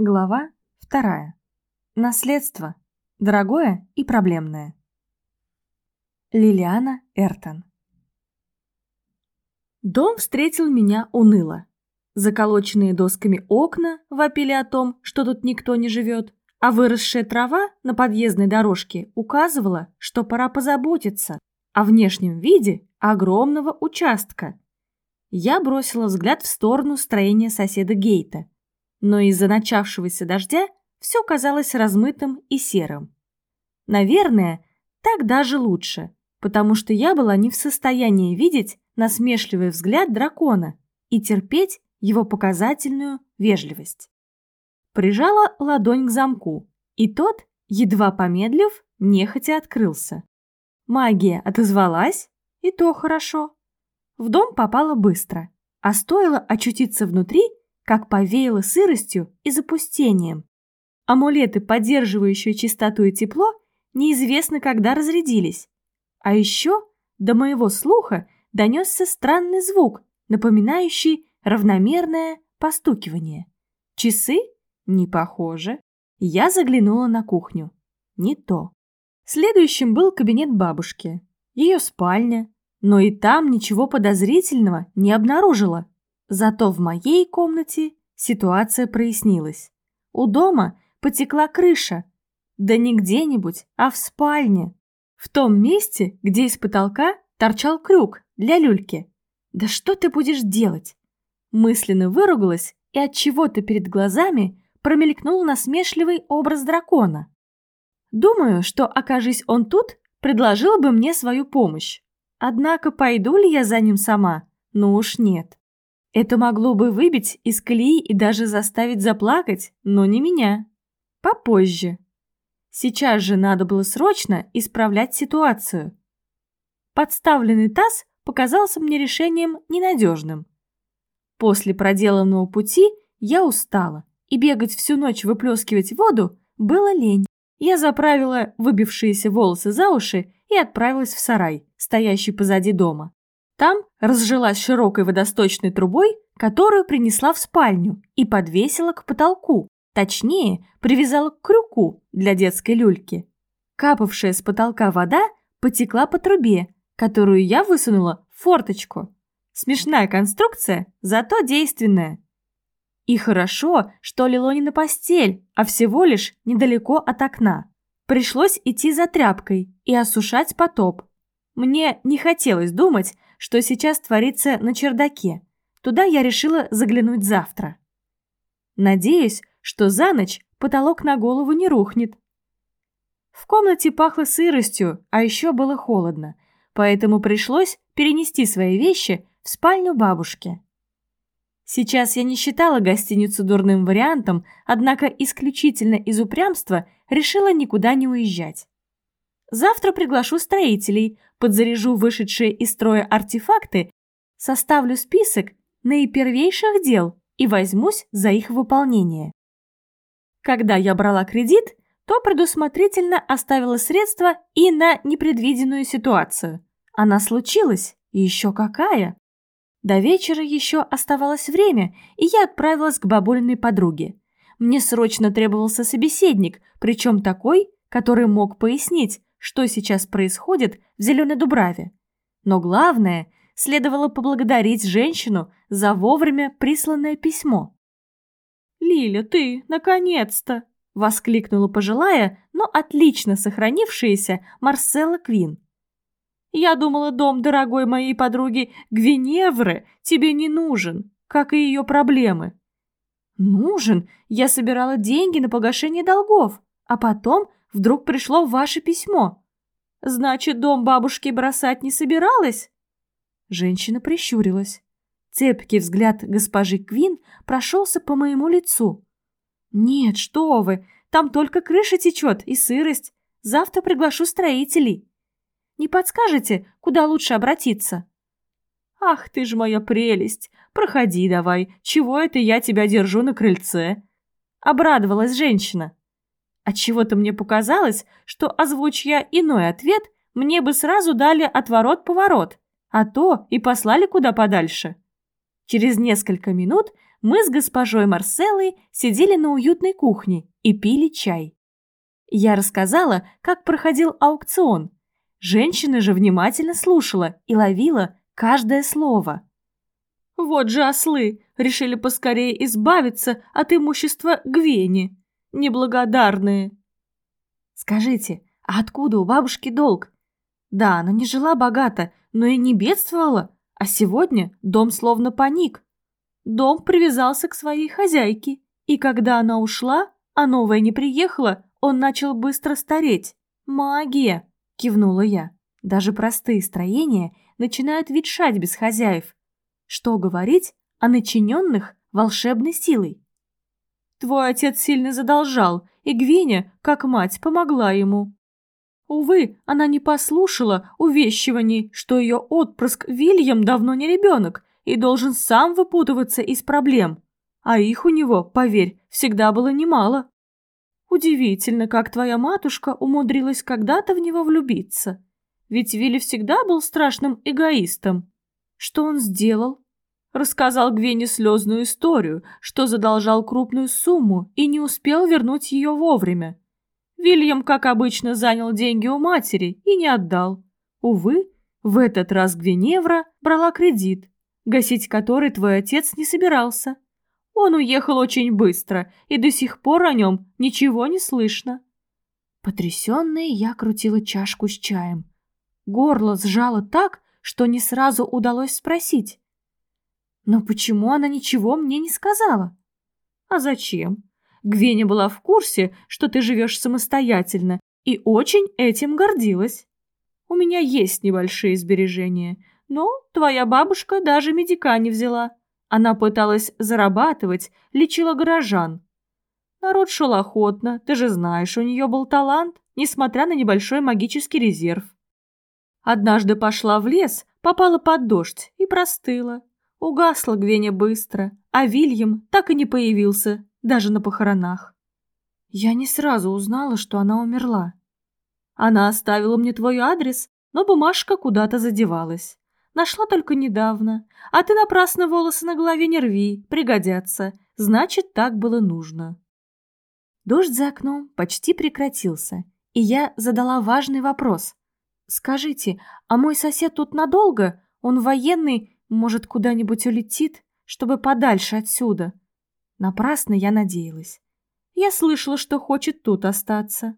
Глава вторая. Наследство. Дорогое и проблемное. Лилиана Эртон. Дом встретил меня уныло. Заколоченные досками окна вопили о том, что тут никто не живет, а выросшая трава на подъездной дорожке указывала, что пора позаботиться о внешнем виде огромного участка. Я бросила взгляд в сторону строения соседа Гейта – но из-за начавшегося дождя все казалось размытым и серым. Наверное, так даже лучше, потому что я была не в состоянии видеть насмешливый взгляд дракона и терпеть его показательную вежливость. Прижала ладонь к замку, и тот, едва помедлив, нехотя открылся. Магия отозвалась, и то хорошо. В дом попала быстро, а стоило очутиться внутри, как повеяло сыростью и запустением. Амулеты, поддерживающие чистоту и тепло, неизвестно когда разрядились. А еще до моего слуха донесся странный звук, напоминающий равномерное постукивание. Часы? Не похоже. Я заглянула на кухню. Не то. Следующим был кабинет бабушки. Ее спальня. Но и там ничего подозрительного не обнаружила. Зато в моей комнате ситуация прояснилась. У дома потекла крыша. Да не где-нибудь, а в спальне. В том месте, где из потолка торчал крюк для люльки. Да что ты будешь делать? Мысленно выругалась, и от чего-то перед глазами промелькнул насмешливый образ дракона. Думаю, что окажись он тут, предложил бы мне свою помощь. Однако пойду ли я за ним сама? Ну уж нет. Это могло бы выбить из колеи и даже заставить заплакать, но не меня. Попозже. Сейчас же надо было срочно исправлять ситуацию. Подставленный таз показался мне решением ненадежным. После проделанного пути я устала, и бегать всю ночь выплескивать воду было лень. Я заправила выбившиеся волосы за уши и отправилась в сарай, стоящий позади дома. Там разжилась широкой водосточной трубой, которую принесла в спальню и подвесила к потолку, точнее, привязала к крюку для детской люльки. Капавшая с потолка вода потекла по трубе, которую я высунула в форточку. Смешная конструкция, зато действенная. И хорошо, что лило не на постель, а всего лишь недалеко от окна. Пришлось идти за тряпкой и осушать потоп. Мне не хотелось думать, что сейчас творится на чердаке. Туда я решила заглянуть завтра. Надеюсь, что за ночь потолок на голову не рухнет. В комнате пахло сыростью, а еще было холодно, поэтому пришлось перенести свои вещи в спальню бабушки. Сейчас я не считала гостиницу дурным вариантом, однако исключительно из упрямства решила никуда не уезжать. Завтра приглашу строителей, подзаряжу вышедшие из строя артефакты, составлю список наипервейших дел и возьмусь за их выполнение. Когда я брала кредит, то предусмотрительно оставила средства и на непредвиденную ситуацию. Она случилась, и еще какая. До вечера еще оставалось время, и я отправилась к бабулиной подруге. Мне срочно требовался собеседник, причем такой, который мог пояснить, что сейчас происходит в Зеленой Дубраве. Но главное, следовало поблагодарить женщину за вовремя присланное письмо. «Лиля, ты, наконец-то!» — воскликнула пожилая, но отлично сохранившаяся Марселла Квин. «Я думала, дом дорогой моей подруги Гвиневры тебе не нужен, как и ее проблемы». «Нужен? Я собирала деньги на погашение долгов, а потом вдруг пришло ваше письмо. Значит, дом бабушки бросать не собиралась?» Женщина прищурилась. Цепкий взгляд госпожи Квин прошелся по моему лицу. «Нет, что вы, там только крыша течет и сырость. Завтра приглашу строителей. Не подскажете, куда лучше обратиться?» «Ах ты ж моя прелесть! Проходи давай, чего это я тебя держу на крыльце?» Обрадовалась женщина. Отчего-то мне показалось, что, озвучь я иной ответ, мне бы сразу дали отворот-поворот, а то и послали куда подальше. Через несколько минут мы с госпожой Марселой сидели на уютной кухне и пили чай. Я рассказала, как проходил аукцион. Женщина же внимательно слушала и ловила каждое слово. Вот же ослы решили поскорее избавиться от имущества Гвени. Неблагодарные. Скажите, а откуда у бабушки долг? Да, она не жила богато, но и не бедствовала, а сегодня дом словно паник. Дом привязался к своей хозяйке, и когда она ушла, а новая не приехала, он начал быстро стареть. Магия, кивнула я. Даже простые строения начинают ветшать без хозяев. Что говорить о начиненных волшебной силой? Твой отец сильно задолжал, и Гвиня, как мать, помогла ему. Увы, она не послушала увещеваний, что ее отпрыск Вильям давно не ребенок и должен сам выпутываться из проблем. А их у него, поверь, всегда было немало. Удивительно, как твоя матушка умудрилась когда-то в него влюбиться. Ведь Вилли всегда был страшным эгоистом. Что он сделал? Рассказал Гвене слезную историю, что задолжал крупную сумму и не успел вернуть ее вовремя. Вильям, как обычно, занял деньги у матери и не отдал. Увы, в этот раз Гвиневра брала кредит, гасить который твой отец не собирался. Он уехал очень быстро, и до сих пор о нем ничего не слышно. Потрясенная я крутила чашку с чаем. Горло сжало так, что не сразу удалось спросить. Но почему она ничего мне не сказала? А зачем? Гвеня была в курсе, что ты живешь самостоятельно, и очень этим гордилась. У меня есть небольшие сбережения, но твоя бабушка даже медика не взяла. Она пыталась зарабатывать, лечила горожан. Народ шел охотно, ты же знаешь, у нее был талант, несмотря на небольшой магический резерв. Однажды пошла в лес, попала под дождь и простыла. Угасла Гвеня быстро, а Вильям так и не появился, даже на похоронах. Я не сразу узнала, что она умерла. Она оставила мне твой адрес, но бумажка куда-то задевалась. Нашла только недавно. А ты напрасно волосы на голове не рви, пригодятся. Значит, так было нужно. Дождь за окном почти прекратился, и я задала важный вопрос. «Скажите, а мой сосед тут надолго? Он военный может, куда-нибудь улетит, чтобы подальше отсюда? Напрасно я надеялась. Я слышала, что хочет тут остаться.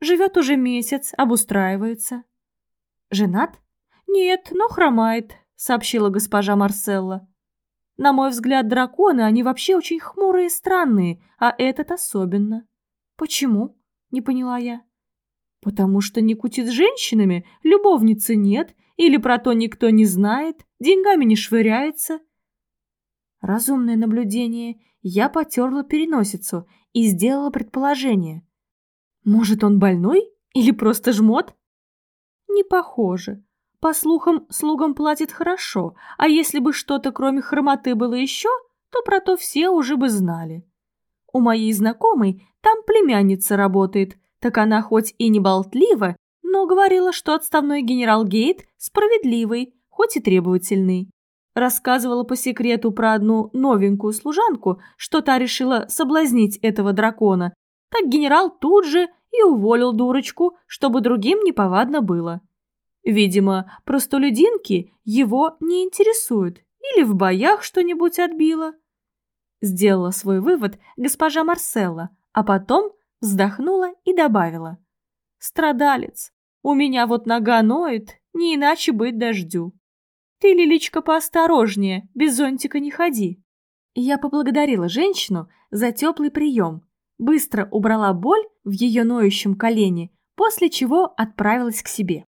Живет уже месяц, обустраивается. Женат? Нет, но хромает, сообщила госпожа Марселла. На мой взгляд, драконы, они вообще очень хмурые и странные, а этот особенно. Почему? Не поняла я. Потому что не кутит с женщинами, любовницы нет, или про то никто не знает, деньгами не швыряется. Разумное наблюдение. Я потерла переносицу и сделала предположение. Может, он больной или просто жмот? Не похоже. По слухам, слугам платит хорошо, а если бы что-то кроме хромоты было еще, то про то все уже бы знали. У моей знакомой там племянница работает, так она хоть и не болтлива, но говорила, что отставной генерал Гейт справедливый, хоть и требовательный. Рассказывала по секрету про одну новенькую служанку, что та решила соблазнить этого дракона. Так генерал тут же и уволил дурочку, чтобы другим неповадно было. Видимо, простолюдинки его не интересуют или в боях что-нибудь отбила. Сделала свой вывод госпожа Марселла, а потом вздохнула и добавила. Страдалец, у меня вот нога ноет, не иначе быть дождю. Ты, Лиличка, поосторожнее, без зонтика не ходи. Я поблагодарила женщину за теплый прием, быстро убрала боль в ее ноющем колене, после чего отправилась к себе.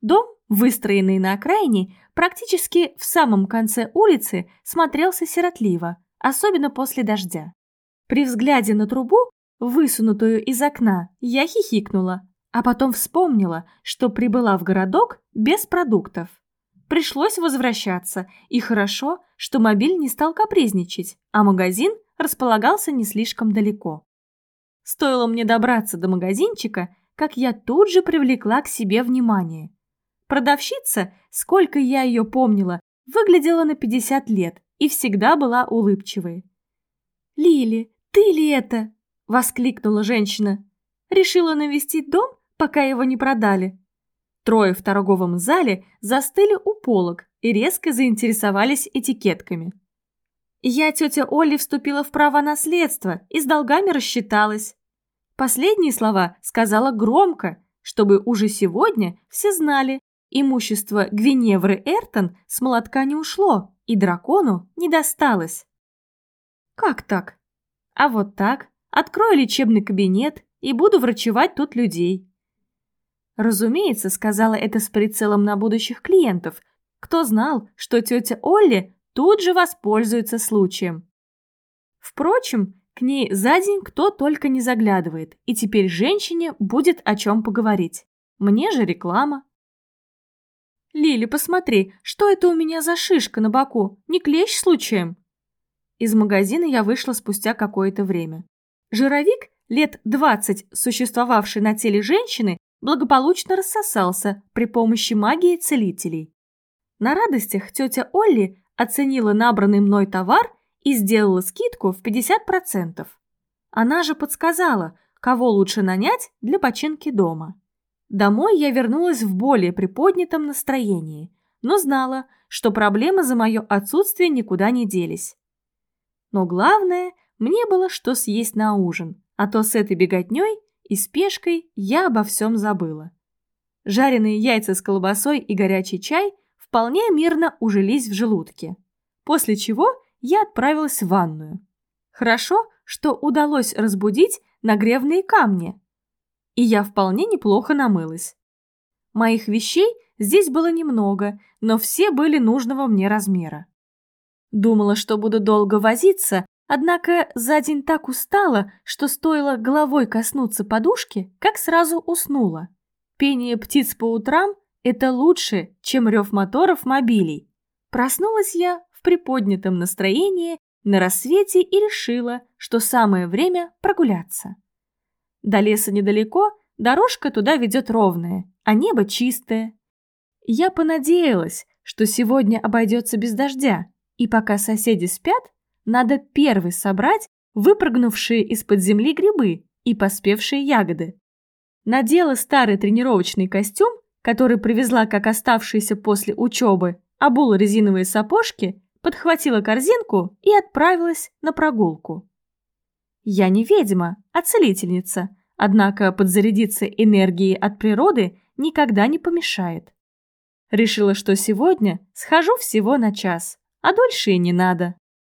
Дом, выстроенный на окраине, практически в самом конце улицы, смотрелся сиротливо, особенно после дождя. При взгляде на трубу, высунутую из окна, я хихикнула, а потом вспомнила, что прибыла в городок без продуктов. Пришлось возвращаться, и хорошо, что мобиль не стал капризничать, а магазин располагался не слишком далеко. Стоило мне добраться до магазинчика, как я тут же привлекла к себе внимание. Продавщица, сколько я ее помнила, выглядела на 50 лет и всегда была улыбчивой. «Лили, ты ли это?» – воскликнула женщина. «Решила навестить дом, пока его не продали?» Трое в торговом зале застыли у полок и резко заинтересовались этикетками. Я, тетя Олли, вступила в право наследства и с долгами рассчиталась. Последние слова сказала громко, чтобы уже сегодня все знали, имущество Гвиневры Эртон с молотка не ушло и дракону не досталось. Как так? А вот так. Открою лечебный кабинет и буду врачевать тут людей. Разумеется, сказала это с прицелом на будущих клиентов. Кто знал, что тетя Олли тут же воспользуется случаем. Впрочем, к ней за день кто только не заглядывает, и теперь женщине будет о чем поговорить. Мне же реклама. «Лили, посмотри, что это у меня за шишка на боку? Не клещ случаем?» Из магазина я вышла спустя какое-то время. Жировик, лет двадцать существовавший на теле женщины, благополучно рассосался при помощи магии целителей. На радостях тетя Олли оценила набранный мной товар и сделала скидку в 50%. Она же подсказала, кого лучше нанять для починки дома. Домой я вернулась в более приподнятом настроении, но знала, что проблемы за мое отсутствие никуда не делись. Но главное, мне было что съесть на ужин, а то с этой беготней и спешкой я обо всем забыла. Жареные яйца с колбасой и горячий чай вполне мирно ужились в желудке, после чего я отправилась в ванную. Хорошо, что удалось разбудить нагревные камни, и я вполне неплохо намылась. Моих вещей здесь было немного, но все были нужного мне размера. Думала, что буду долго возиться, Однако за день так устала, что стоило головой коснуться подушки, как сразу уснула. Пение птиц по утрам – это лучше, чем рев моторов мобилей. Проснулась я в приподнятом настроении на рассвете и решила, что самое время прогуляться. До леса недалеко, дорожка туда ведет ровная, а небо чистое. Я понадеялась, что сегодня обойдется без дождя, и пока соседи спят, надо первый собрать выпрыгнувшие из-под земли грибы и поспевшие ягоды. Надела старый тренировочный костюм, который привезла как оставшиеся после учебы, обула резиновые сапожки, подхватила корзинку и отправилась на прогулку. Я не ведьма, а целительница, однако подзарядиться энергией от природы никогда не помешает. Решила, что сегодня схожу всего на час, а дольше и не надо.